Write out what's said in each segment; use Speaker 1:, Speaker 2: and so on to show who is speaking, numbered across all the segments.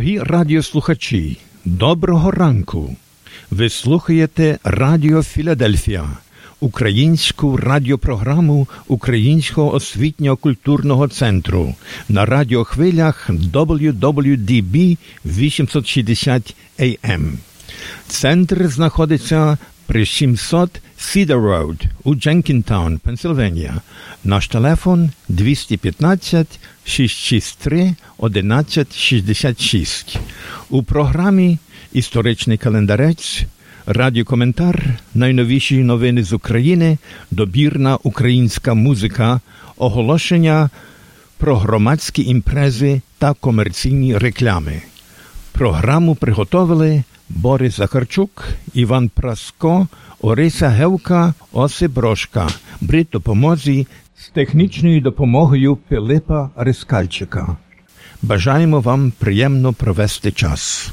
Speaker 1: Дорогі радіослухачі, доброго ранку! Ви слухаєте Радіо Філадельфія, українську радіопрограму Українського освітньо-культурного центру на радіохвилях WWDB 860 AM. Центр знаходиться при 700 Cedar Road у Дженкінтаун, Пенсильванія. Наш телефон 215 663 1166. У програмі Історичний календарець, радіокоментар, найновіші новини з України, добірна українська музика, оголошення про громадські імпрези та комерційні реклами. Програму приготовили Борис Захарчук, Іван Праско, Ориса Гевка, Осип Брошка. При допомозі з технічною допомогою Пилипа Рискальчика. Бажаємо вам приємно провести час.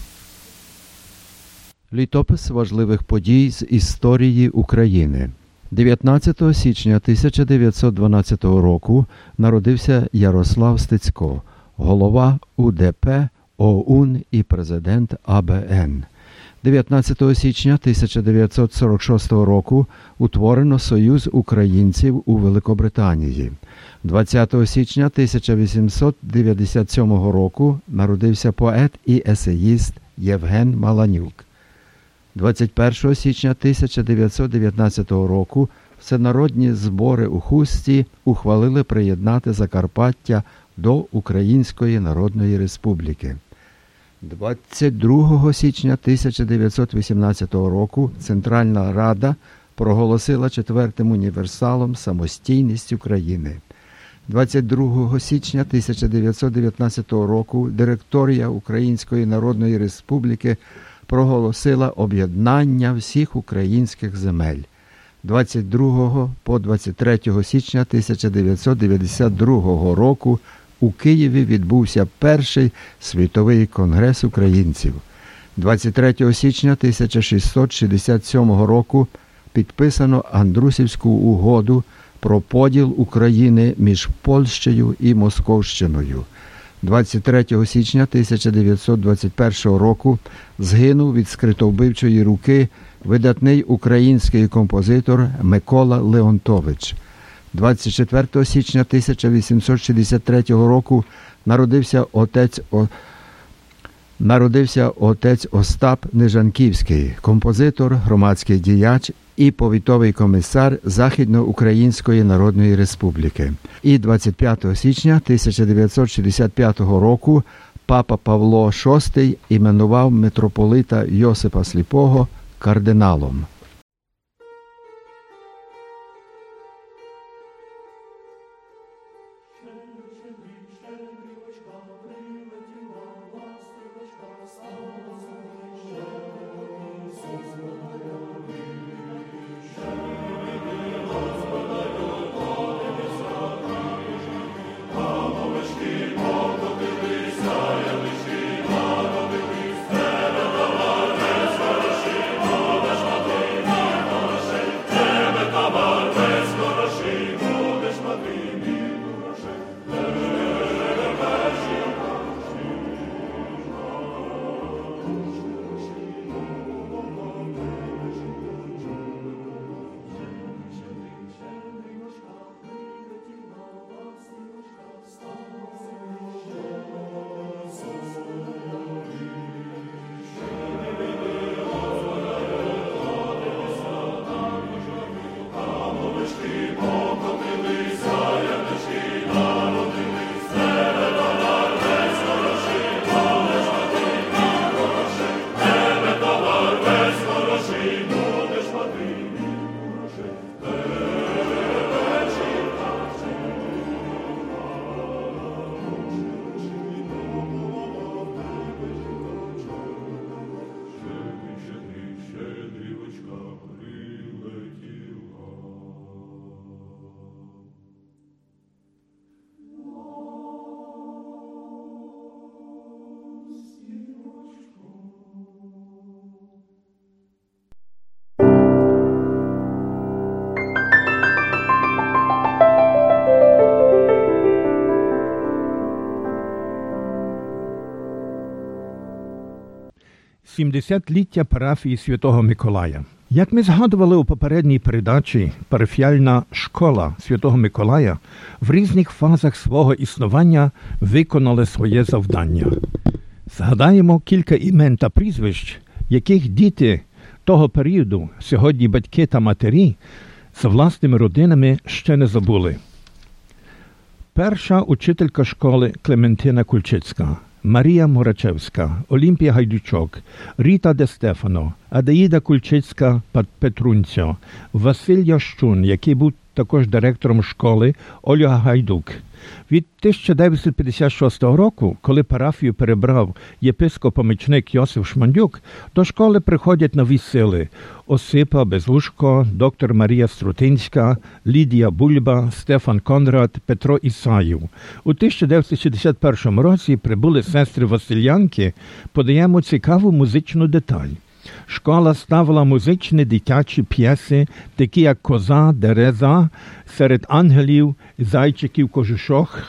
Speaker 2: Літопис важливих подій з історії України. 19 січня 1912 року народився Ярослав Стецько, голова УДП, ОУН і президент АБН. 19 січня 1946 року утворено Союз українців у Великобританії. 20 січня 1897 року народився поет і есеїст Євген Маланюк. 21 січня 1919 року всенародні збори у Хусті ухвалили приєднати Закарпаття до Української Народної Республіки. 22 січня 1918 року Центральна Рада проголосила четвертим універсалом самостійність України. 22 січня 1919 року директорія Української Народної Республіки проголосила об'єднання всіх українських земель. 22 по 23 січня 1992 року у Києві відбувся перший світовий конгрес українців. 23 січня 1667 року підписано Андрусівську угоду про поділ України між Польщею і Московщиною. 23 січня 1921 року згинув від скритовбивчої руки видатний український композитор Микола Леонтович. 24 січня 1863 року народився отець народився отець Остап Нежанківський, композитор, громадський діяч і повітовий комісар Західноукраїнської Народної Республіки. І 25 січня 1965 року папа Павло VI іменував митрополита Йосипа Сліпого кардиналом.
Speaker 1: 70-ліття парафії Святого Миколая. Як ми згадували у попередній передачі, парафіальна школа Святого Миколая в різних фазах свого існування виконали своє завдання. Згадаємо кілька імен та прізвищ, яких діти того періоду, сьогодні батьки та матері, з власними родинами ще не забули. Перша учителька школи Клементина Кульчицька, Марія Морачевська, Олімпія Гайдучок, Ріта Де Стефано, Адаїда Кульчицька Петрунцьо, Василь Ящун, який був також директором школи Ольга Гайдук. Від 1956 року, коли парафію перебрав єпископ-помічник Йосиф Шмандюк, до школи приходять нові сили Осипа Безушко, доктор Марія Струтинська, Лідія Бульба, Стефан Конрад, Петро Ісаїв. У 1961 році прибули сестри Василянки, подаємо цікаву музичну деталь. Школа ставила музичні дитячі п'єси, такі як Коза, Дереза, серед ангелів, зайчиків кожушох,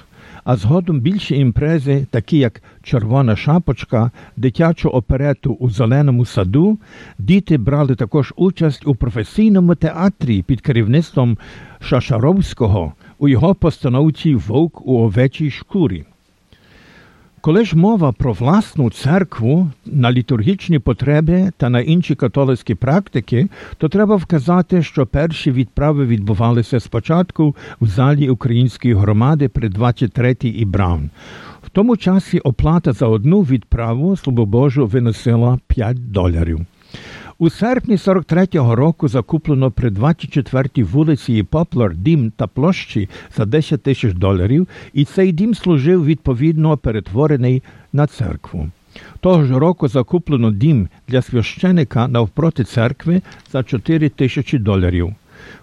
Speaker 1: а згодом більші імпрези, такі як Червона шапочка, дитячу оперету у зеленому саду, діти брали також участь у професійному театрі під керівництвом Шашаровського у його постановці Вовк у овечій шкурі. Коли ж мова про власну церкву на літургічні потреби та на інші католицькі практики, то треба вказати, що перші відправи відбувалися спочатку в залі української громади при 23-й і Браун. В тому часі оплата за одну відправу слобобожу виносила 5 доларів. У серпні 43-го року закуплено при 24-й вулиці і Поплар дім та площі за 10 тисяч доларів, і цей дім служив відповідно перетворений на церкву. Того ж року закуплено дім для священика навпроти церкви за 4 тисячі доларів.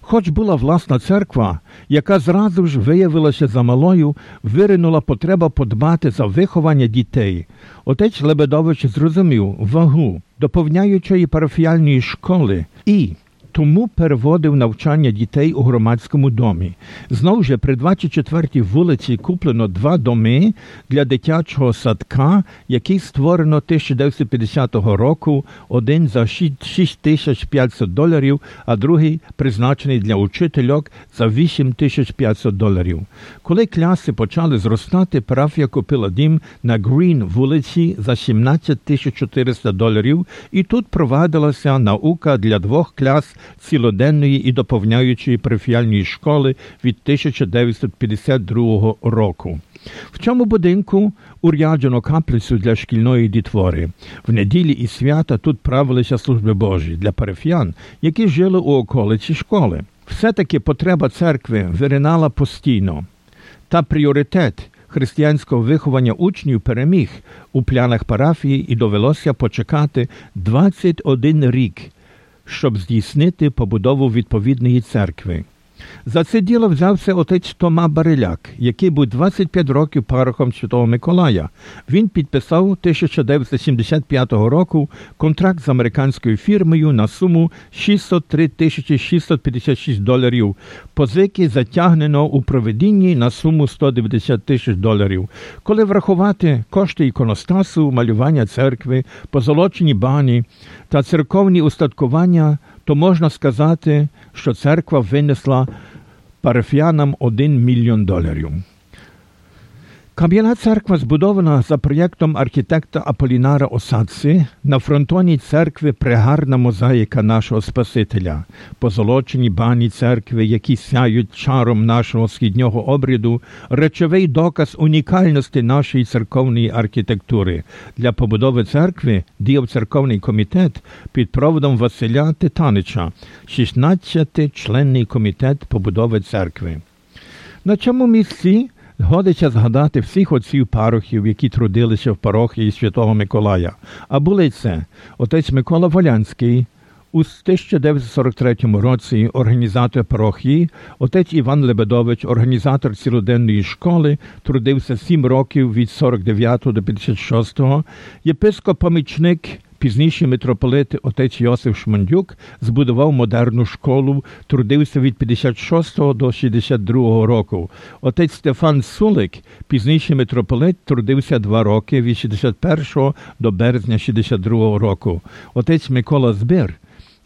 Speaker 1: Хоч була власна церква, яка зразу ж виявилася замалою, виринула потреба подбати за виховання дітей. Отець Лебедович зрозумів вагу доповняючої парафіальної школи і тому переводив навчання дітей у громадському домі. Знову ж при 24-й вулиці куплено два доми для дитячого садка, який створено 1950 року, один за 6500 доларів, а другий призначений для учительок за 8500 доларів. Коли класи почали зростати, парафія купила дім на Грін вулиці за 17400 доларів, і тут провадилася наука для двох клас цілоденної і доповняючої парафіальної школи від 1952 року. В цьому будинку уряджено каплицю для шкільної дітвори. В неділі і свята тут правилися служби Божі для парафіян, які жили у околиці школи. Все-таки потреба церкви виринала постійно. Та пріоритет християнського виховання учнів переміг у планах парафії і довелося почекати 21 рік, щоб здійснити побудову відповідної церкви. За це діло взявся отець Тома Бариляк, який був 25 років парохом Святого Миколая. Він підписав 1975 року контракт з американською фірмою на суму 603 тисячі 656 доларів. Позики затягнено у проведінні на суму 190 тисяч доларів. Коли врахувати кошти іконостасу, малювання церкви, позолочені бані та церковні устаткування то можна сказати, що церква винесла парафіянам 1 мільйон доларів. Кам'яна церква збудована за проєктом архітекта Аполінара Осадси на фронтоні церкви пригарна мозаїка нашого Спасителя, позолочені бані церкви, які сяють чаром нашого східнього обряду, речовий доказ унікальності нашої церковної архітектури. Для побудови церкви діяв церковний комітет під проводом Василя Титанича, 16-членний комітет побудови церкви. На цьому місці Годиться згадати всіх отців парохів, які трудилися в парохії Святого Миколая. А були це отець Микола Волянський, у 1943 році організатор парохії, отець Іван Лебедович, організатор цілоденної школи, трудився сім років від 49 до 56, єпископ-помічник Пізніший митрополит отець Йосиф Шмандюк збудував модерну школу, трудився від 56 до 62 року. Отець Стефан Сулик, пізніше митрополит, трудився два роки від 61 до березня 62 року. Отець Микола Збир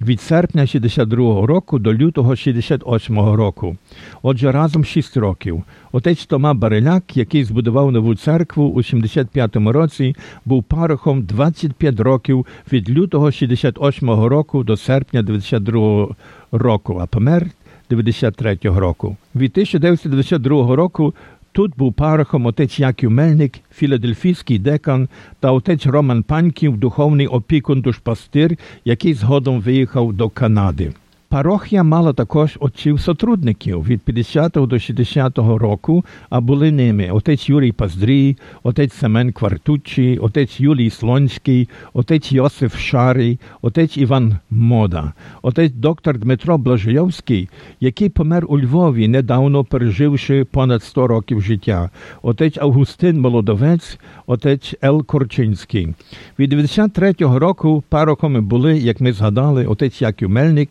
Speaker 1: від серпня 62-го року до лютого 68-го року. Отже, разом 6 років. Отець Тома Бариляк, який збудував нову церкву у 75-му році, був парохом 25 років від лютого 68-го року до серпня 92-го року, а помер 93-го року. Від 1992 року Тут був парохом отець Яків Мельник, філадельфійський декан та отець Роман Паньків, духовний опікун душпастир, який згодом виїхав до Канади. Парохія мала також отців сотрудників від 50 до 60 року, а були ними отець Юрій Паздрій, отець Семен Квартучий, отець Юлій Слонський, отець Йосиф Шарий, отець Іван Мода, отець доктор Дмитро Блажойовський, який помер у Львові, недавно переживши понад 100 років життя, отець Августин Молодовець, отець Ел Корчинський. Від 93-го року парохами були, як ми згадали, отець Яків Мельник,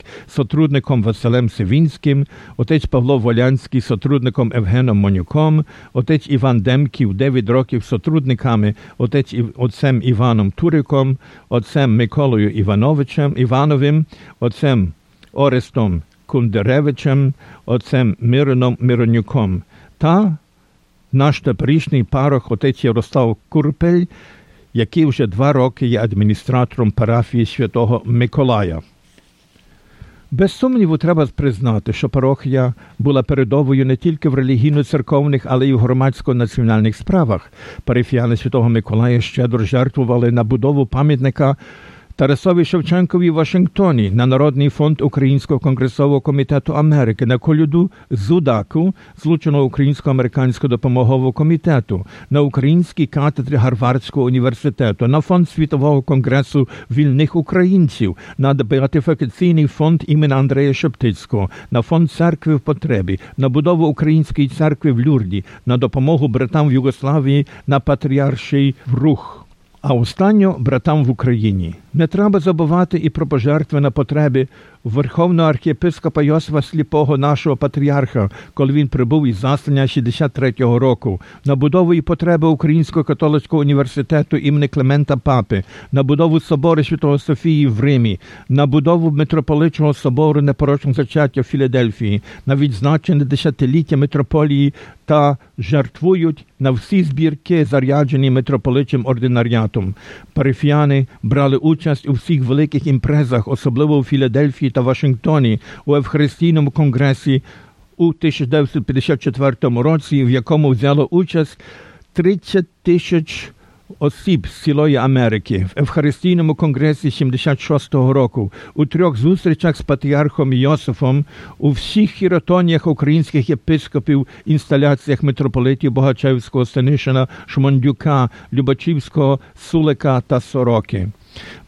Speaker 1: сотрудником Василем Сивінським, отець Павло Волянський, сотрудником Евгеном Монюком, отець Іван Демків, 9 років сотрудниками, отець отцем Іваном Туриком, отцем Миколою Івановичем Івановим, отцем Орестом Кундеревичем, отцем Мироном Миронюком та наш теперішній парох отець Ярослав Курпель, який вже два роки є адміністратором парафії святого Миколая. Без сумніву, треба признати, що парохія була передовою не тільки в релігійно-церковних, але й в громадсько-національних справах. Парифіяни Святого Миколая щедро жертвували на будову пам'ятника Тарасові Шевченкові в Вашингтоні на Народний фонд Українського конгресового комітету Америки на колюду Зудаку, злученого українсько-американського допомогового комітету, на українській катедрі Гарвардського університету, на фонд світового конгресу вільних українців, на беатифікаційний фонд імені Андрея Шептицького, на фонд церкви в потребі, на будову української церкви в Люрді, на допомогу братам в Югославії, на патріарший рух. А останньо братам в Україні не треба забувати і про пожертви на потреби Верховного архієпископа Йосифа Сліпого, нашого патріарха, коли він прибув із заслання 63-го року, на будову і потреби Українського католицького університету імені Клемента Папи, на будову собору Святого Софії в Римі, на будову митрополичного собору непорочного зачаття в Філадельфії, на відзначене десятиліття митрополії та жертвують на всі збірки, заряджені митрополичим ординаріатом. Парафіяни брали участь у всіх великих імпрезах, особливо у Філадельфії та Вашингтоні, у Евхаристійному конгресі у 1954 році, в якому взяло участь 30 тисяч осіб з цілої Америки в Евхаристійному конгресі 76-го року, у трьох зустрічах з патріархом Йосифом, у всіх хіротоніях українських єпископів, інсталяціях митрополитів Богачевського, Станишина, Шмондюка, Любачівського, Сулика та Сороки.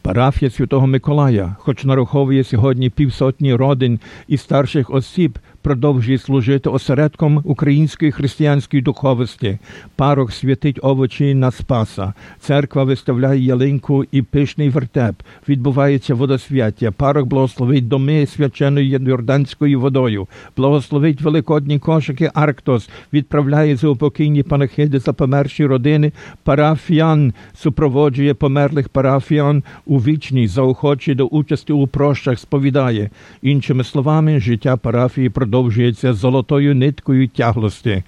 Speaker 1: Парафія Святого Миколая, хоч нараховує сьогодні півсотні родин і старших осіб, продовжує служити осередком української християнської духовості. Парох святить овочі на Спаса, церква виставляє ялинку і пишний вертеп. Відбувається водосвяття. Парох благословить доми свяченою йорданською водою, благословить великодні кошики Арктос, відправляє заупокійні панахиди за померші родини. Парафіян супроводжує померлих парафіян у вічній заохочі до участі у прощах, сповідає. Іншими словами, життя парафії продовжується золотою ниткою тяглості.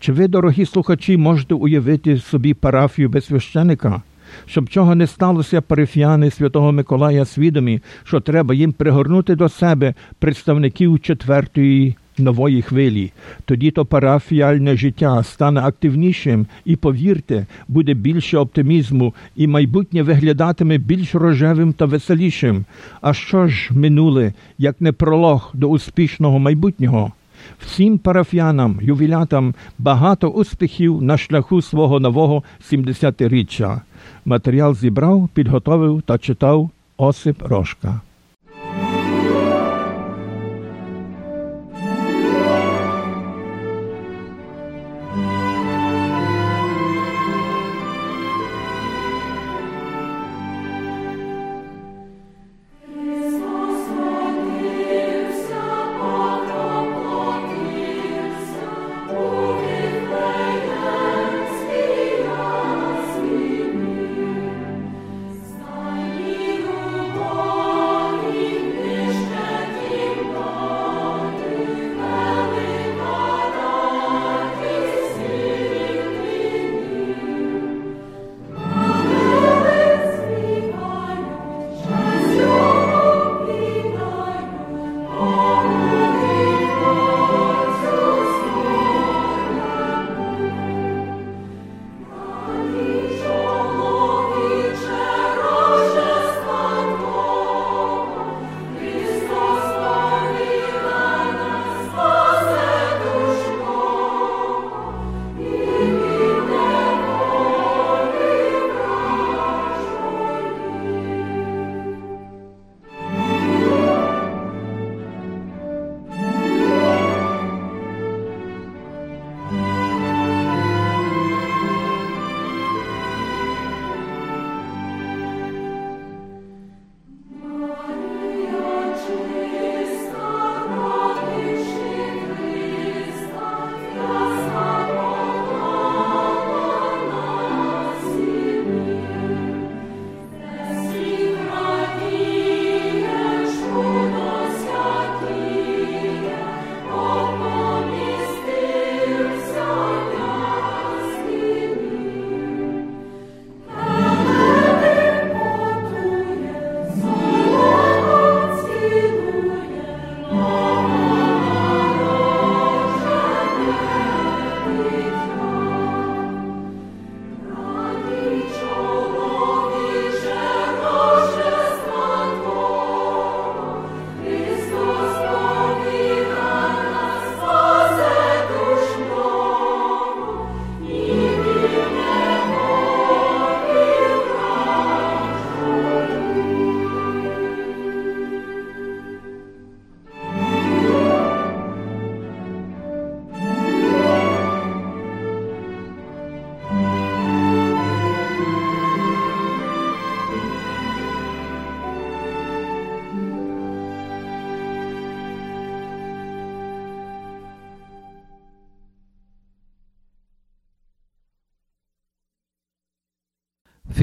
Speaker 1: Чи ви, дорогі слухачі, можете уявити собі парафію без священика? Щоб чого не сталося, парифіяни Святого Миколая свідомі, що треба їм пригорнути до себе представників четвертої нової хвилі. Тоді то парафіальне життя стане активнішим і, повірте, буде більше оптимізму, і майбутнє виглядатиме більш рожевим та веселішим. А що ж минуле, як не пролог до успішного майбутнього? Всім парафіянам, ювілятам багато успіхів на шляху свого нового 70-річчя. Матеріал зібрав, підготовив та читав Осип Рожка.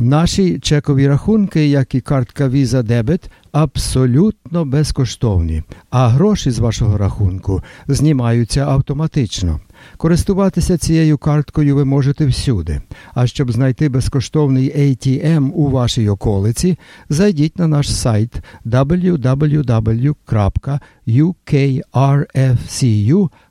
Speaker 2: Наші чекові рахунки, як і картка Visa Debit, абсолютно безкоштовні, а гроші з вашого рахунку знімаються автоматично. Користуватися цією карткою ви можете всюди. А щоб знайти безкоштовний ATM у вашій околиці, зайдіть на наш сайт www.ukrfcu.com.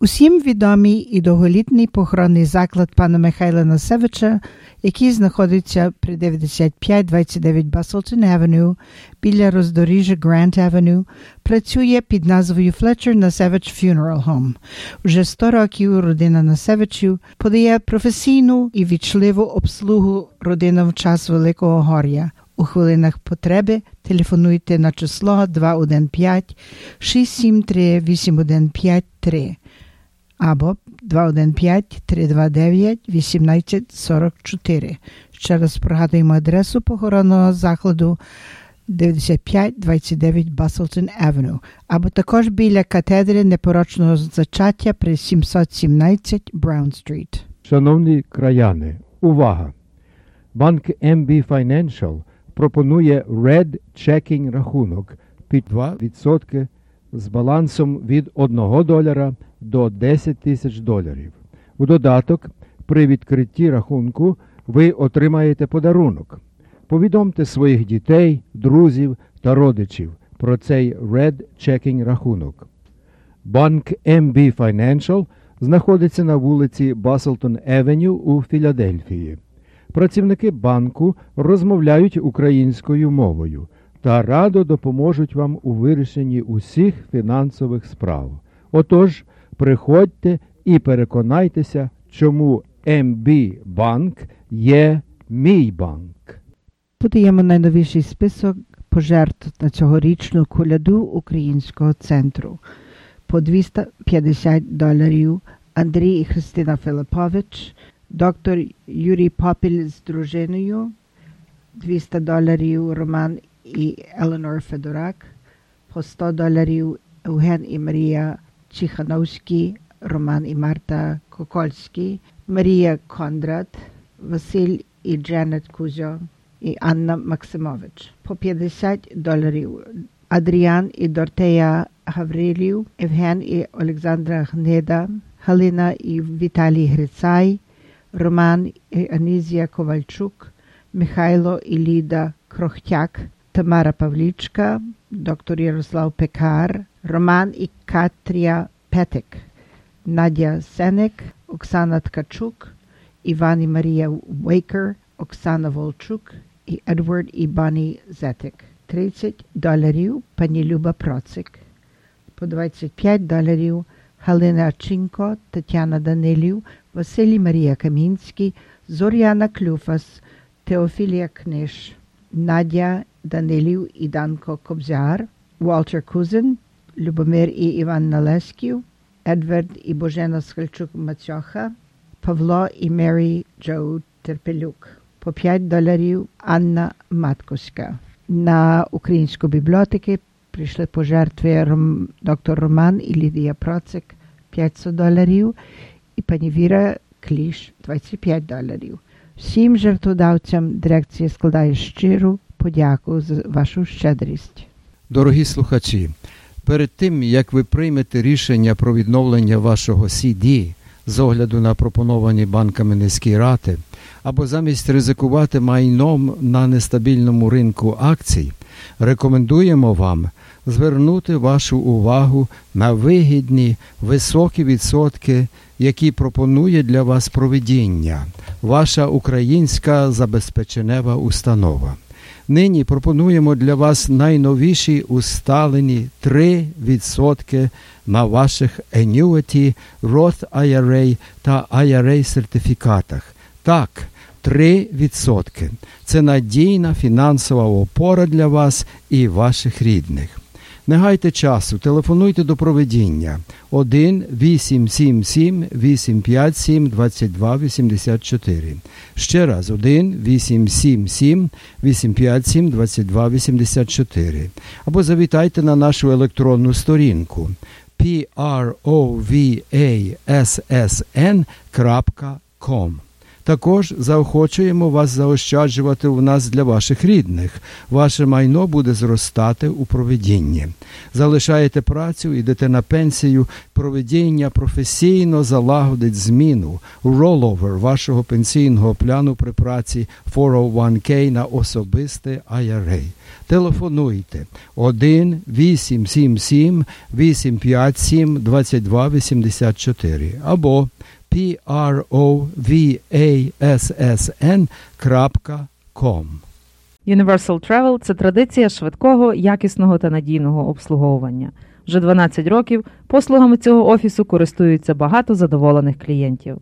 Speaker 3: Усім відомий і довголітний похоронний заклад пана Михайла Насевича, який знаходиться при 9529 Баслтон Авеню біля роздоріжжя Грант Авеню, працює під назвою Fletcher Насевич Funeral Home. Уже 100 років родина Насевичів подає професійну і вічливу обслугу родинам в час Великого Гор'я. У хвилинах потреби телефонуйте на число 215 673 8153 або 215-329-1844. Ще раз пригадуємо адресу похоронного закладу 9529 Баслтон Авеню, або також біля катедри непорочного зачаття при 717 Браун Стріт.
Speaker 1: Шановні краяни, увага! Банк MB Financial пропонує Red Checking рахунок під 2% з балансом від 1 долара до 10 тисяч доларів. У додаток, при відкритті рахунку, ви отримаєте подарунок. Повідомте своїх дітей, друзів та родичів про цей Red Checking рахунок. Банк MB Financial знаходиться на вулиці Баслтон Евеню у Філадельфії. Працівники банку розмовляють українською мовою та радо допоможуть вам у вирішенні усіх фінансових справ. Отож, приходьте і переконайтеся, чому МБ Банк є мій банк.
Speaker 3: Подаємо найновіший список пожертв на цьогорічну коляду Українського центру. По 250 доларів Андрій і Христина Филипович, доктор Юрій Попіль з дружиною, 200 доларів Роман і Еленор Федорак, по 100 доларів Евген і Марія Чихановські, Роман і Марта Кокольські, Марія Кондрат, Василь і Джанет Кузьо і Анна Максимович. По 50 доларів Адріан і Дортея Гаврилів, Евген і Олександра Гнеда, Галина і Віталій Грицай, Роман і Анізія Ковальчук, Михайло і Ліда Крохтяк, Тамара Павлічка, доктор Ярослав Пекар, Роман і Катрія Петик, Надя Сенек, Оксана Ткачук, Іван і Марія Вейкер, Оксана Волчук і Едвард і Бані Зетик. 30 доларів пані Люба Процик. По 25 доларів Галина Чинко, Тетяна Данилів, Василій Марія Камінський, Зоряна Клюфас, Теофілія Книж, Надя Данилів і Данко Кобзяр, Walter Кузин, Любомир і Іван Налесків, Едвард і Божена Скальчук Мацьоха, Павло і Мері Джоу Терпелюк. По 5 доларів Анна Матковська. На українську бібліотеки прийшли пожертви доктор Роман і Лідія Процик 500 доларів і пані Віра Кліш 25 доларів. Всім жертводавцям дирекція складає щиру подяку за вашу щедрість.
Speaker 2: Дорогі слухачі, перед тим як ви приймете рішення про відновлення вашого CD, з огляду на пропоновані банками низькі рати, або замість ризикувати майном на нестабільному ринку акцій, рекомендуємо вам звернути вашу увагу на вигідні високі відсотки, які пропонує для вас проведіння, ваша українська забезпеченева установа. Нині пропонуємо для вас найновіші усталені 3% на ваших Annuity, Roth IRA та IRA сертифікатах. Так, 3%. Це надійна фінансова опора для вас і ваших рідних. Не гайте часу, телефонуйте до проведіння 1 877 857 2284. Ще раз 1 877 857 2284. Або завітайте на нашу електронну сторінку provassn.com. Також заохочуємо вас заощаджувати у нас для ваших рідних. Ваше майно буде зростати у проведінні. Залишаєте працю, йдете на пенсію, проведіння професійно залагодить зміну, роловер вашого пенсійного пляну при праці 401k на особисте IRA. Телефонуйте 1 877 857 2284 або provassn.com.
Speaker 4: Universal Travel – це традиція швидкого, якісного та надійного обслуговування. Вже 12 років послугами цього офісу користуються багато задоволених клієнтів.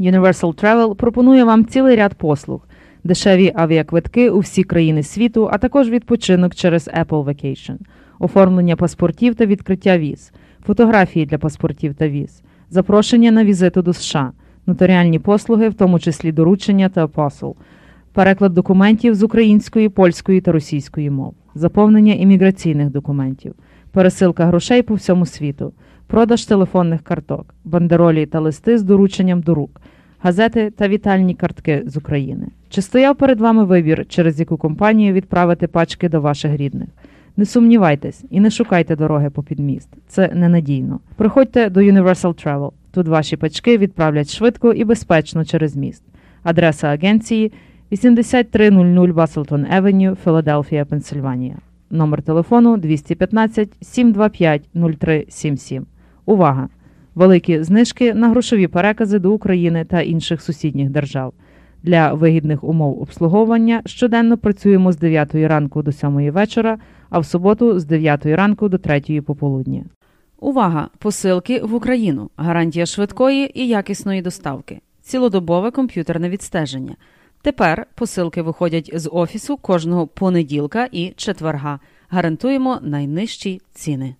Speaker 4: Universal Travel пропонує вам цілий ряд послуг, дешеві авіаквитки у всі країни світу, а також відпочинок через Apple Vacation, оформлення паспортів та відкриття віз, фотографії для паспортів та віз запрошення на візиту до США, нотаріальні послуги, в тому числі доручення та посол, переклад документів з української, польської та російської мов, заповнення імміграційних документів, пересилка грошей по всьому світу, продаж телефонних карток, бандеролі та листи з дорученням до рук, газети та вітальні картки з України. Чи стояв перед вами вибір, через яку компанію відправити пачки до ваших рідних? Не сумнівайтесь і не шукайте дороги по підміст. Це ненадійно. Приходьте до Universal Travel. Тут ваші пачки відправлять швидко і безпечно через міст. Адреса агенції 8300 Баслтон Евеню, Філадельфія, Пенсильванія. Номер телефону 215 725 0377. Увага! Великі знижки на грошові перекази до України та інших сусідніх держав. Для вигідних умов обслуговування щоденно працюємо з 9 ранку до 7 вечора, а в суботу з 9 ранку до 3 пополудні.
Speaker 5: Увага! Посилки в Україну. Гарантія швидкої і якісної доставки. Цілодобове комп'ютерне відстеження. Тепер посилки виходять з офісу кожного понеділка і четверга. Гарантуємо найнижчі ціни.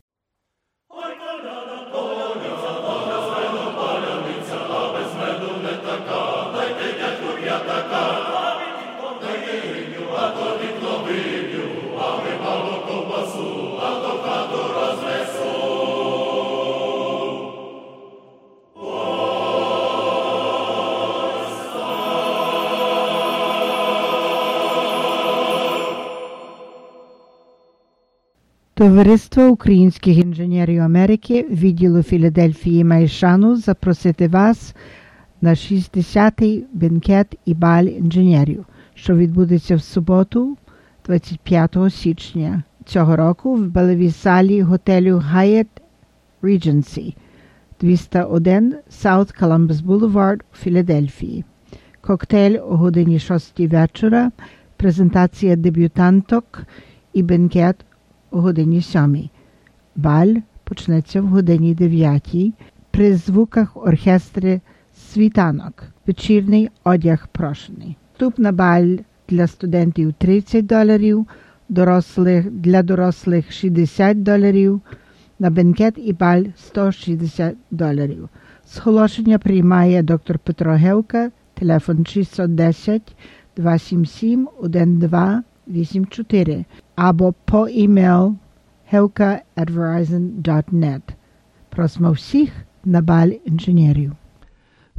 Speaker 3: Товариство українських інженерів Америки відділу Філадельфії має шану запросити вас на 60-й бенкет і баль інженерів, що відбудеться в суботу, 25 січня цього року в балевій залі готелю Hyatt Regency 201 South Columbus Boulevard у Філадельфії. Коктейль о годині 6 вечора, презентація дебютанток і бенкет о годині 7. Баль почнеться в годині 9 при звуках оркестри світанок. Вечірний одяг прошений. Вступ на баль для студентів 30 доларів, дорослих для дорослих 60 доларів, на бенкет і баль 160 доларів. Сголошення приймає доктор Петро Гевка, телефон 610 277 1284 або по імейл hevka@verizon.net. Просимо всіх на баль інженерів.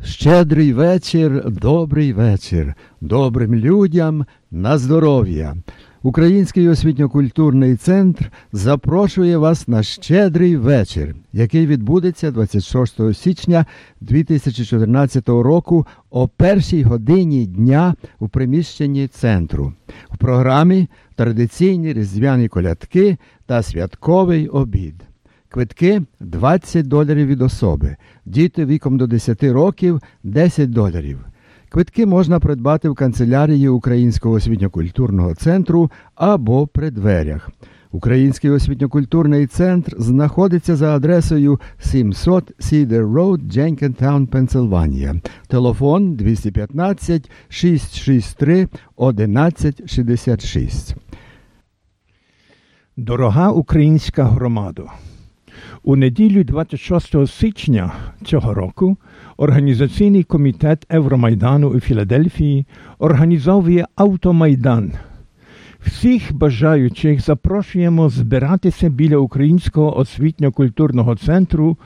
Speaker 2: Щедрий вечір, добрий вечір, добрим людям на здоров'я. Український освітньо-культурний центр запрошує вас на щедрий вечір, який відбудеться 26 січня 2014 року о першій годині дня у приміщенні центру. В програмі традиційні різдвяні колядки та святковий обід. Квитки 20 доларів від особи, діти віком до 10 років 10 доларів. Квитки можна придбати в канцелярії Українського освітньо-культурного центру або при дверях. Український освітньо-культурний центр знаходиться за адресою 700 Cedar Road, Jenkintown, Пенсильванія. Телефон 215 663 1166.
Speaker 1: Дорога українська громада. У неділю 26 січня цього року Організаційний комітет Евромайдану у Філадельфії організовує Автомайдан. Всіх бажаючих запрошуємо збиратися біля Українського освітньо-культурного центру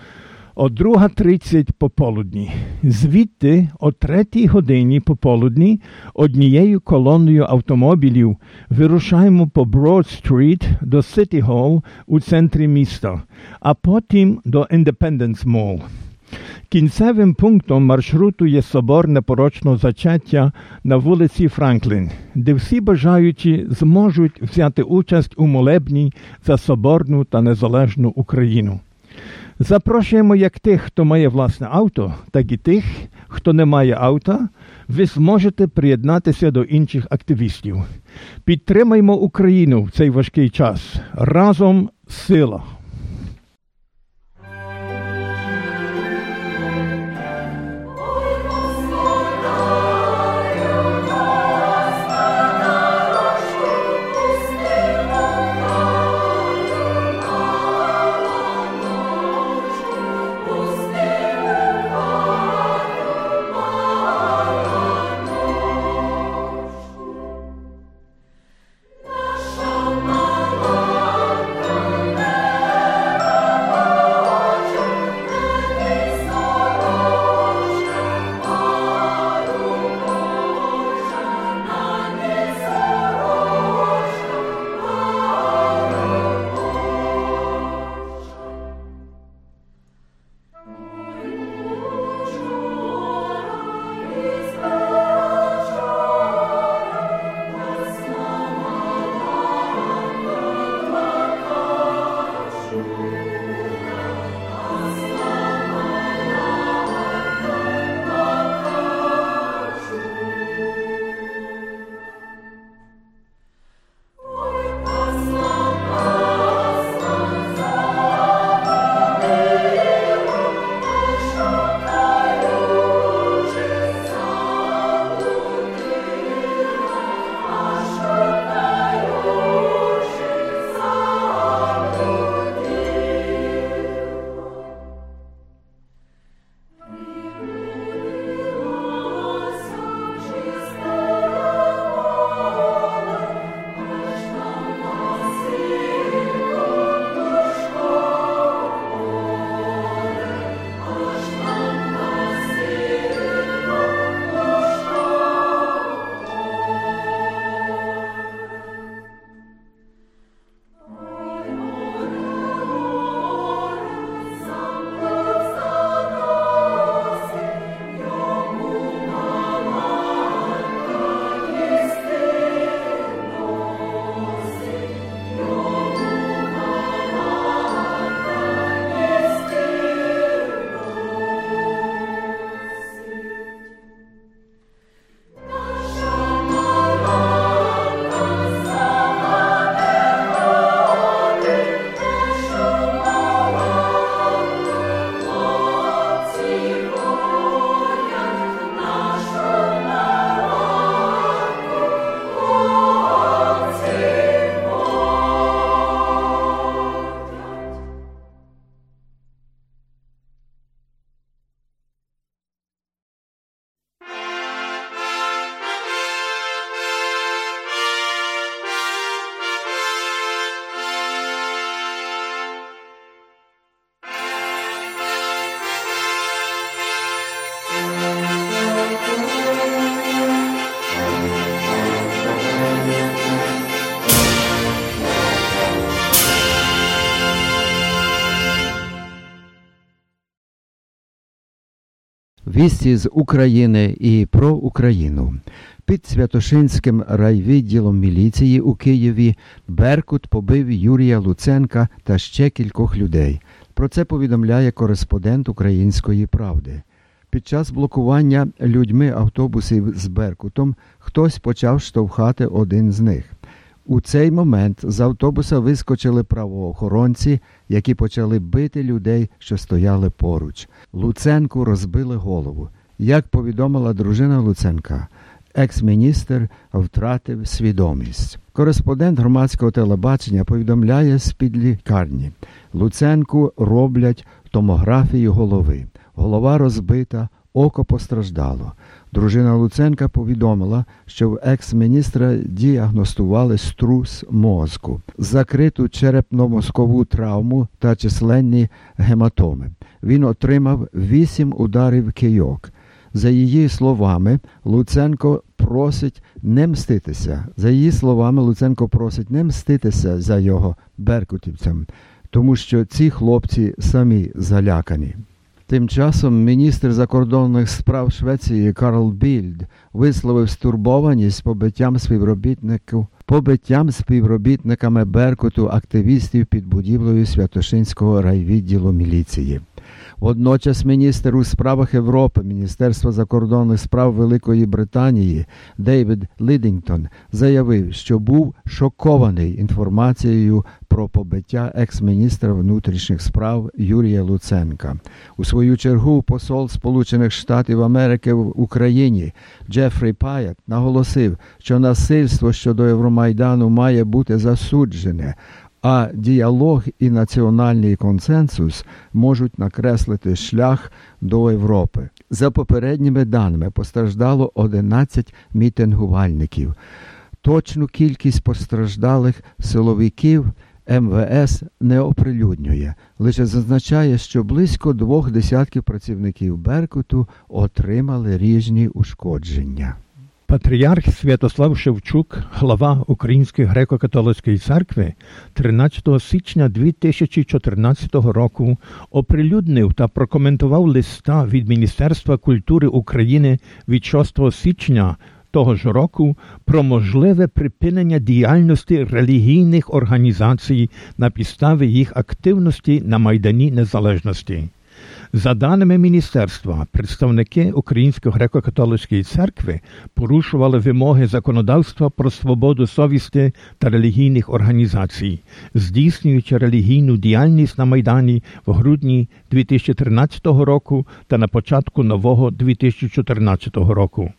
Speaker 1: о 2.30 пополудні. Звідти о 3 годині пополудні однією колоною автомобілів вирушаємо по Брод-стріт до Сіті Холл у центрі міста, а потім до Індепенденс Мол. Кінцевим пунктом маршруту є собор непорочного зачаття на вулиці Франклін, де всі бажаючі зможуть взяти участь у молебні за соборну та незалежну Україну. Запрошуємо як тих, хто має власне авто, так і тих, хто не має авто. Ви зможете приєднатися до інших активістів. Підтримаймо Україну в цей важкий час. Разом сила!
Speaker 2: Вісті з України і про Україну. Під Святошинським райвідділом міліції у Києві Беркут побив Юрія Луценка та ще кількох людей. Про це повідомляє кореспондент Української правди. Під час блокування людьми автобусів з Беркутом хтось почав штовхати один з них. У цей момент з автобуса вискочили правоохоронці, які почали бити людей, що стояли поруч. Луценку розбили голову. Як повідомила дружина Луценка, екс-міністр втратив свідомість. Кореспондент громадського телебачення повідомляє з під лікарні. Луценку роблять томографію голови. Голова розбита, око постраждало. Дружина Луценка повідомила, що в екс-міністра діагностували струс мозку, закриту черепно-мозкову травму та численні гематоми. Він отримав вісім ударів кийок. За її словами, Луценко просить не мститися. За її словами, Луценко просить не мститися за його беркутівцям, тому що ці хлопці самі залякані. Тим часом міністр закордонних справ Швеції Карл Більд висловив стурбованість побиттям співробітників побиттям співробітниками Беркуту активістів під будівлею Святошинського райвідділу міліції. Водночас міністр у справах Європи Міністерства закордонних справ Великої Британії Дейвід Лідінгтон заявив, що був шокований інформацією про побиття екс-міністра внутрішніх справ Юрія Луценка. У свою чергу посол Сполучених Штатів Америки в Україні Джефрі Паят наголосив, що насильство щодо Євромайдану має бути засуджене а діалог і національний консенсус можуть накреслити шлях до Європи. За попередніми даними постраждало 11 мітингувальників. Точну кількість постраждалих силовиків МВС не оприлюднює, лише зазначає, що близько двох десятків працівників Беркуту отримали різні ушкодження.
Speaker 1: Патріарх Святослав Шевчук, глава Української греко-католицької церкви, 13 січня 2014 року оприлюднив та прокоментував листа від Міністерства культури України від 6 січня того ж року про можливе припинення діяльності релігійних організацій на підставі їх активності на Майдані Незалежності. За даними міністерства, представники Української греко-католицької церкви порушували вимоги законодавства про свободу совісті та релігійних організацій, здійснюючи релігійну діяльність на Майдані в грудні 2013 року та на початку нового 2014 року.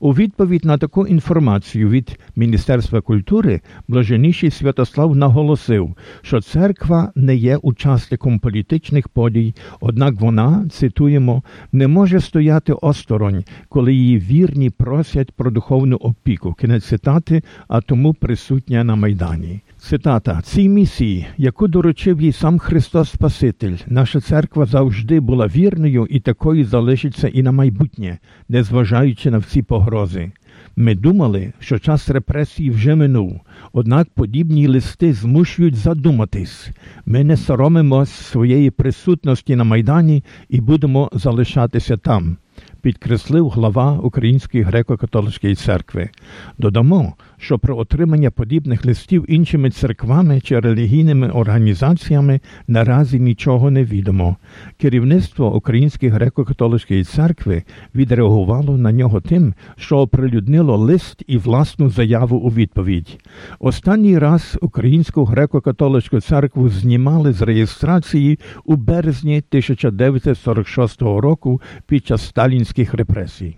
Speaker 1: У відповідь на таку інформацію від Міністерства культури блаженніший Святослав наголосив, що церква не є учасником політичних подій, однак вона, цитуємо, не може стояти осторонь, коли її вірні просять про духовну опіку. Кінець цитати, а тому присутня на Майдані. Цитата цій місії, яку доручив їй сам Христос Спаситель, наша церква завжди була вірною і такою залишиться і на майбутнє, незважаючи на всі погрози. Ми думали, що час репресій вже минув, однак подібні листи змушують задуматись. Ми не соромимось своєї присутності на Майдані і будемо залишатися там підкреслив глава Української греко-католицької церкви. Додамо, що про отримання подібних листів іншими церквами чи релігійними організаціями наразі нічого не відомо. Керівництво Української греко-католицької церкви відреагувало на нього тим, що оприлюднило лист і власну заяву у відповідь. Останній раз Українську греко-католицьку церкву знімали з реєстрації у березні 1946 року під час сталінських репресій.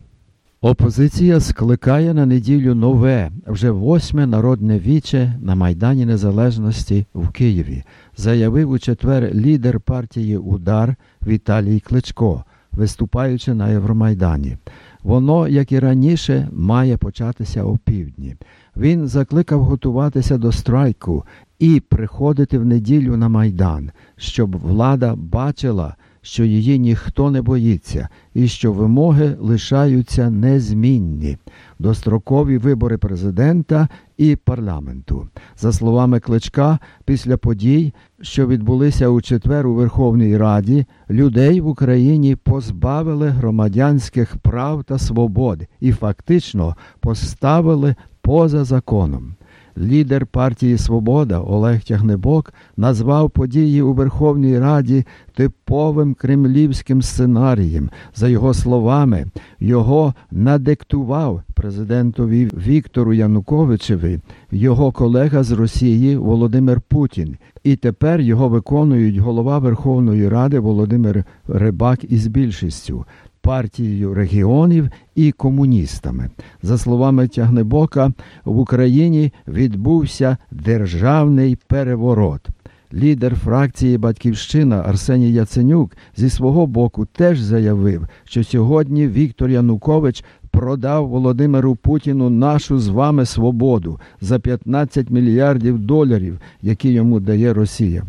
Speaker 2: Опозиція скликає на неділю нове, вже восьме народне віче на Майдані Незалежності в Києві, заявив у четвер лідер партії Удар Віталій Кличко, виступаючи на Євромайдані. Воно, як і раніше, має початися опівдні. Він закликав готуватися до страйку і приходити в неділю на Майдан, щоб влада бачила, що її ніхто не боїться і що вимоги лишаються незмінні дострокові вибори президента і парламенту. За словами Кличка, після подій, що відбулися у четвер у Верховній Раді, людей в Україні позбавили громадянських прав та свобод і фактично поставили поза законом. Лідер партії Свобода Олег Тягнебок назвав події у Верховній Раді типовим кремлівським сценарієм. За його словами, його надиктував президентові Віктору Януковичеві його колега з Росії Володимир Путін, і тепер його виконують голова Верховної Ради Володимир Рибак із більшістю партією регіонів і комуністами. За словами Тягнебока, в Україні відбувся державний переворот. Лідер фракції Батьківщина Арсеній Яценюк зі свого боку теж заявив, що сьогодні Віктор Янукович продав Володимиру Путіну нашу з вами свободу за 15 мільярдів доларів, які йому дає Росія.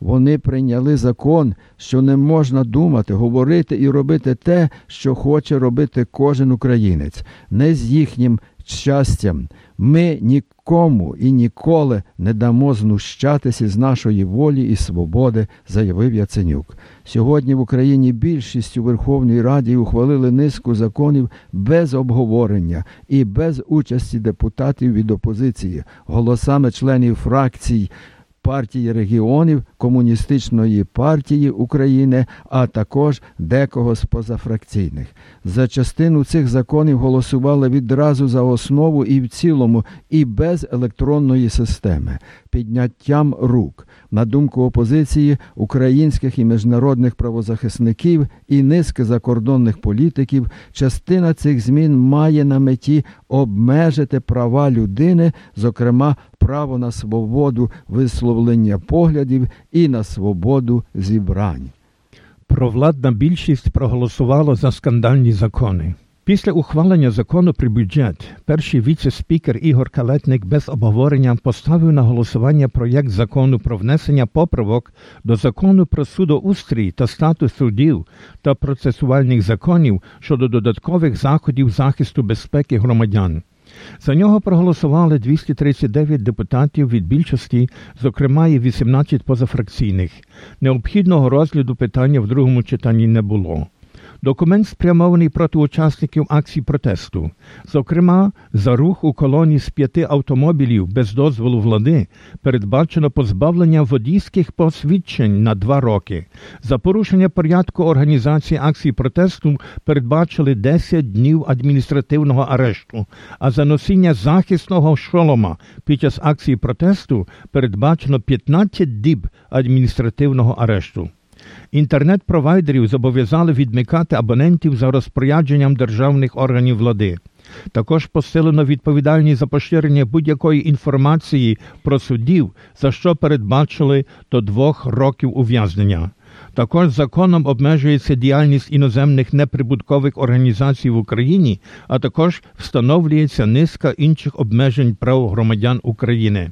Speaker 2: Вони прийняли закон, що не можна думати, говорити і робити те, що хоче робити кожен українець, не з їхнім щастям. Ми нікому і ніколи не дамо знущатися з нашої волі і свободи, заявив Яценюк. Сьогодні в Україні більшість у Верховній Раді ухвалили низку законів без обговорення і без участі депутатів від опозиції, голосами членів фракцій партії регіонів Комуністичної партії України, а також декого з позафракційних. За частину цих законів голосували відразу за основу і в цілому, і без електронної системи, підняттям рук. На думку опозиції, українських і міжнародних правозахисників і низки закордонних політиків, частина цих змін має на меті обмежити права людини, зокрема право на свободу висловлення поглядів і на свободу зібрань.
Speaker 1: Провладна більшість проголосувала за скандальні закони. Після ухвалення закону про бюджет перший віце-спікер Ігор Калетник без обговорення поставив на голосування проєкт закону про внесення поправок до закону про судоустрій та статус суддів та процесуальних законів щодо додаткових заходів захисту безпеки громадян. За нього проголосували 239 депутатів від більшості, зокрема і 18 позафракційних. Необхідного розгляду питання в другому читанні не було. Документ спрямований проти учасників акцій протесту, зокрема, за рух у колоні з п'яти автомобілів без дозволу влади передбачено позбавлення водійських посвідчень на два роки. За порушення порядку організації акцій протесту передбачили 10 днів адміністративного арешту, а за носіння захисного шолома під час акції протесту передбачено 15 діб адміністративного арешту. Інтернет-провайдерів зобов'язали відмикати абонентів за розпорядженням державних органів влади. Також посилено відповідальність за поширення будь-якої інформації про суддів, за що передбачили до двох років ув'язнення. Також законом обмежується діяльність іноземних неприбуткових організацій в Україні, а також встановлюється низка інших обмежень прав громадян України.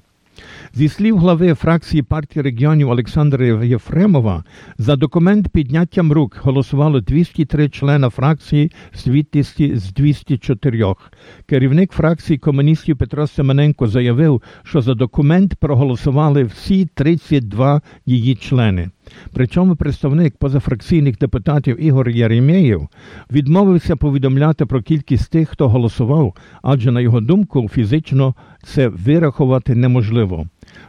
Speaker 1: Зі слів глави фракції партії регіонів Олександра Єфремова, за документ підняттям рук голосувало 203 члена фракції з 204. Керівник фракції комуністів Петро Семененко заявив, що за документ проголосували всі 32 її члени. Причому представник позафракційних депутатів Ігор Єремєєв відмовився повідомляти про кількість тих, хто голосував, адже, на його думку, фізично це вирахувати неможливо.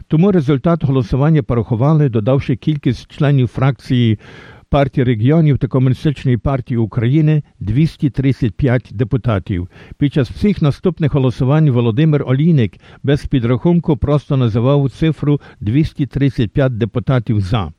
Speaker 1: Тому результат голосування порахували, додавши кількість членів фракції партії регіонів та Комуністичної партії України 235 депутатів. Під час всіх наступних голосувань Володимир Олійник без підрахунку просто називав цифру 235 депутатів за.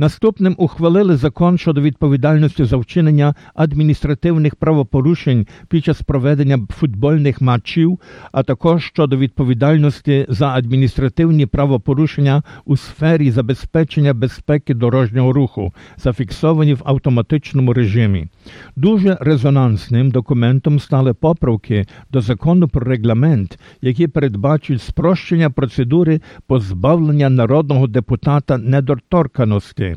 Speaker 1: Наступним ухвалили закон щодо відповідальності за вчинення адміністративних правопорушень під час проведення футбольних матчів, а також щодо відповідальності за адміністративні правопорушення у сфері забезпечення безпеки дорожнього руху, зафіксовані в автоматичному режимі. Дуже резонансним документом стали поправки до закону про регламент, які передбачують спрощення процедури позбавлення народного депутата недоторканості.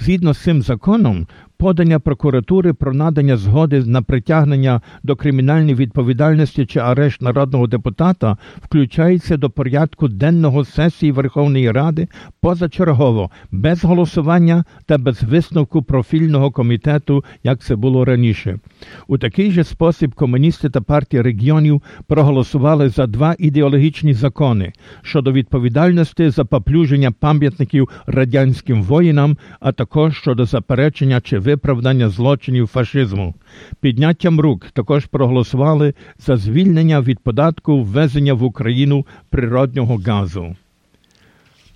Speaker 1: Згідно з цим законом, подання прокуратури про надання згоди на притягнення до кримінальної відповідальності чи арешт народного депутата включається до порядку денного сесії Верховної Ради позачергово, без голосування та без висновку профільного комітету, як це було раніше. У такий же спосіб комуністи та партія регіонів проголосували за два ідеологічні закони щодо відповідальності за поплюження пам'ятників радянським воїнам, а також щодо заперечення чи виправдання злочинів фашизму. Підняттям рук також проголосували за звільнення від податку ввезення в Україну природнього газу.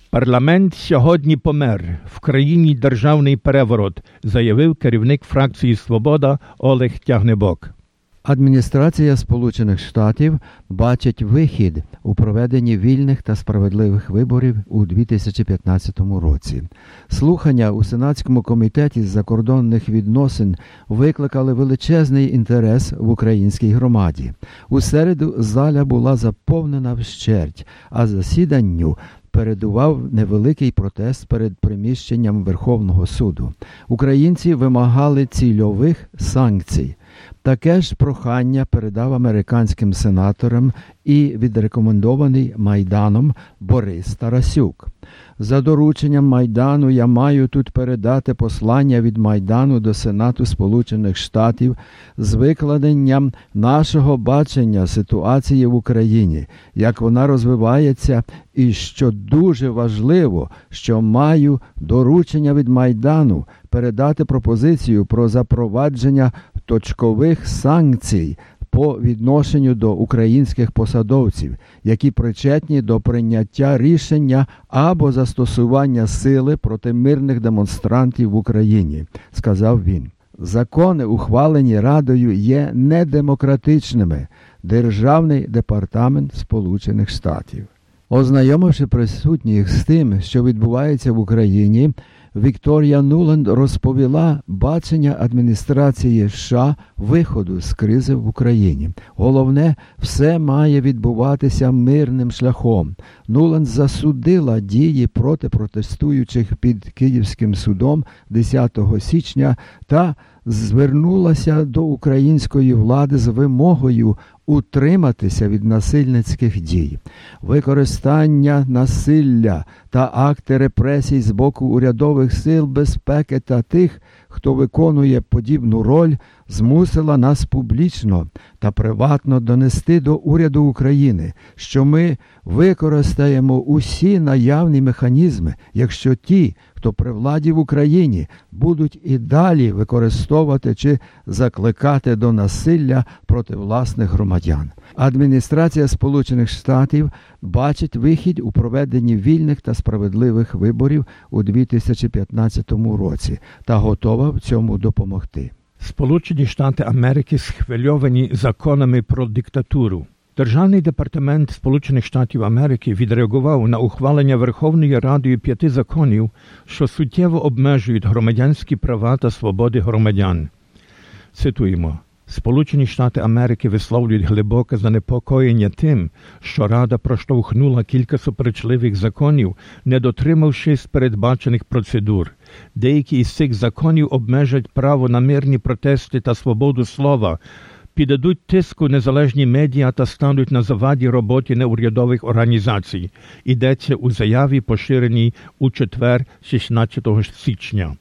Speaker 1: Парламент сьогодні помер в країні державний переворот, заявив керівник фракції Свобода Олег Тягнебок.
Speaker 2: Адміністрація Сполучених Штатів бачить вихід у проведенні вільних та справедливих виборів у 2015 році. Слухання у Сенатському комітеті з закордонних відносин викликали величезний інтерес в українській громаді. У середу заля була заповнена вщерть, а засіданню передував невеликий протест перед приміщенням Верховного суду. Українці вимагали цільових санкцій. Таке ж прохання передав американським сенаторам і відрекомендований Майданом Борис Тарасюк. За дорученням Майдану я маю тут передати послання від Майдану до Сенату Сполучених Штатів з викладенням нашого бачення ситуації в Україні, як вона розвивається, і що дуже важливо, що маю доручення від Майдану передати пропозицію про запровадження точкових санкцій по відношенню до українських посадовців, які причетні до прийняття рішення або застосування сили проти мирних демонстрантів в Україні, сказав він. Закони, ухвалені Радою, є недемократичними. Державний департамент Сполучених Штатів. Ознайомивши присутніх з тим, що відбувається в Україні, Вікторія Нуланд розповіла бачення адміністрації США виходу з кризи в Україні. Головне, все має відбуватися мирним шляхом. Нуланд засудила дії проти протестуючих під Київським судом 10 січня та звернулася до української влади з вимогою утриматися від насильницьких дій, використання насилля та акти репресій з боку урядових сил безпеки та тих, хто виконує подібну роль, змусила нас публічно та приватно донести до уряду України, що ми використаємо усі наявні механізми, якщо ті, хто при владі в Україні будуть і далі використовувати чи закликати до насилля проти власних громадян. Адміністрація Сполучених Штатів бачить вихід у проведенні вільних та справедливих виборів у 2015 році та готова в цьому допомогти.
Speaker 1: Сполучені Штати Америки схвильовані законами про диктатуру. Державний департамент Сполучених Штатів Америки відреагував на ухвалення Верховної Радою п'яти законів, що суттєво обмежують громадянські права та свободи громадян. Цитуємо. Сполучені Штати Америки висловлюють глибоке занепокоєння тим, що Рада проштовхнула кілька суперечливих законів, не дотримавшись передбачених процедур. Деякі із цих законів обмежать право на мирні протести та свободу слова, піддадуть тиску незалежні медіа та стануть на заваді роботі неурядових організацій. Йдеться у заяві, поширеній у четвер, 16 січня.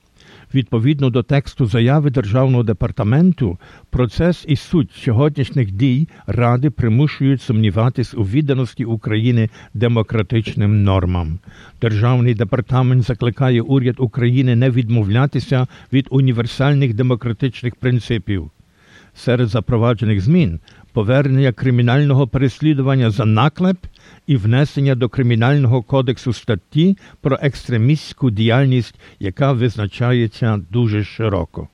Speaker 1: Відповідно до тексту заяви Державного департаменту, процес і суть сьогоднішніх дій Ради примушують сумніватись у відданості України демократичним нормам. Державний департамент закликає уряд України не відмовлятися від універсальних демократичних принципів. Серед запроваджених змін повернення кримінального переслідування за наклеп і внесення до Кримінального кодексу статті про екстремістську діяльність, яка визначається дуже широко.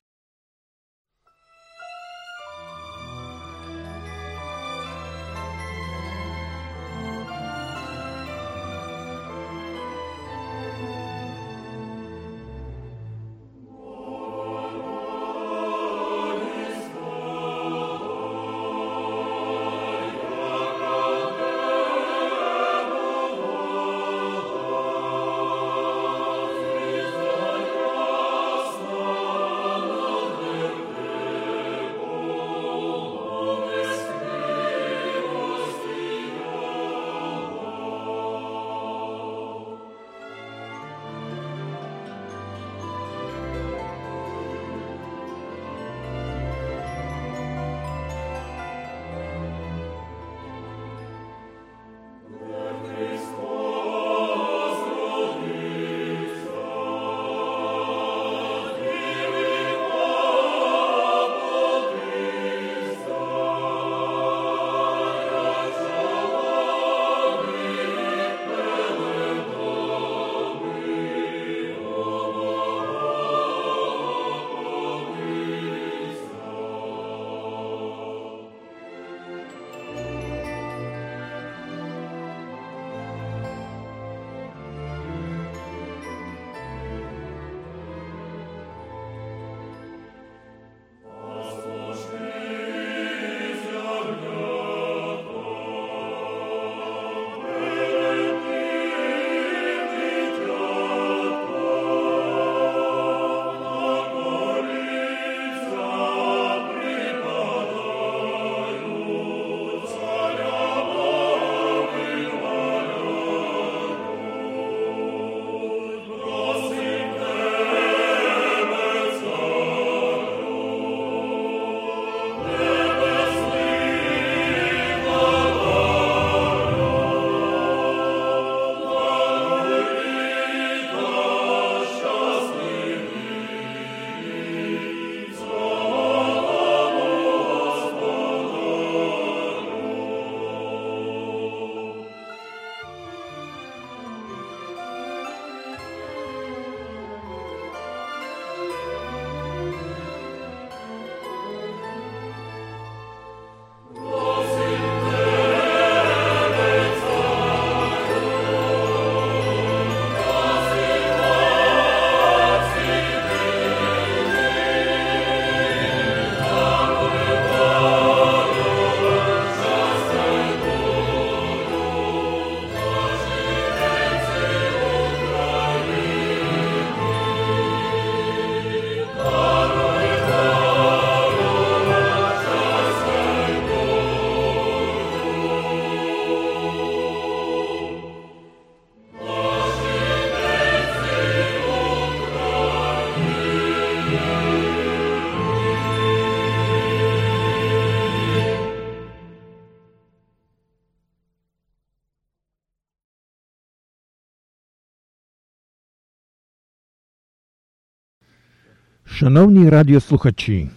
Speaker 1: Шановні радіослухачі,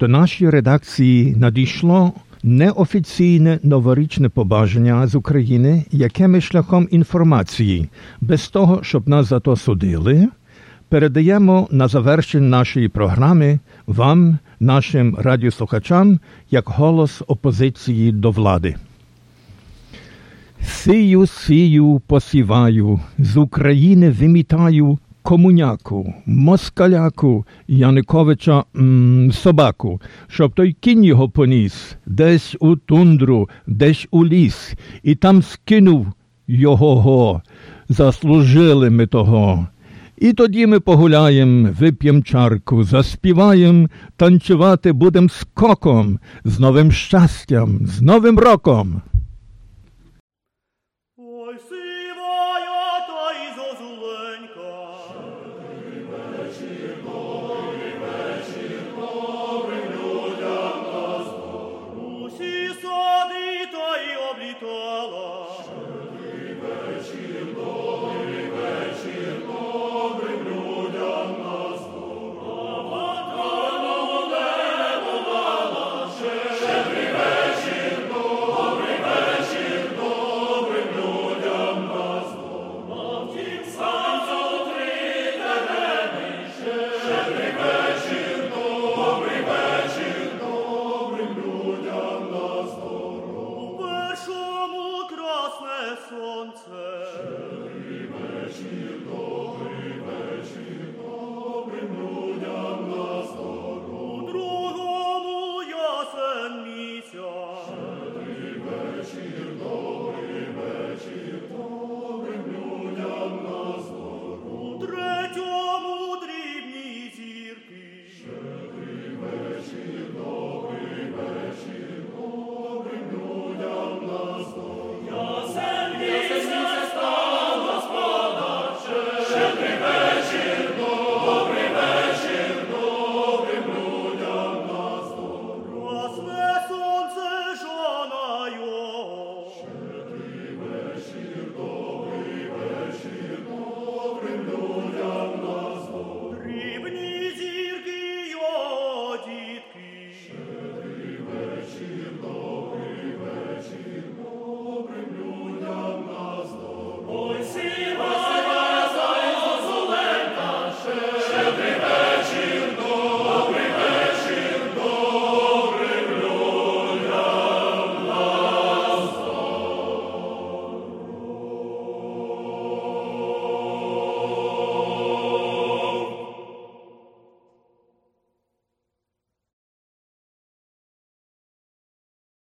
Speaker 1: до нашої редакції надійшло неофіційне новорічне побажання з України, яке шляхом інформації, без того, щоб нас за то судили, передаємо на завершення нашої програми вам, нашим радіослухачам, як голос опозиції до влади. Сію, сію, посіваю, з України вимітаю комуняку, москаляку, Януковича м, собаку, щоб той кінь його поніс десь у тундру, десь у ліс, і там скинув його. го. Заслужили ми того. І тоді ми погуляєм, вип'єм чарку, заспіваєм, танцювати будем скоком, з новим щастям, з новим роком.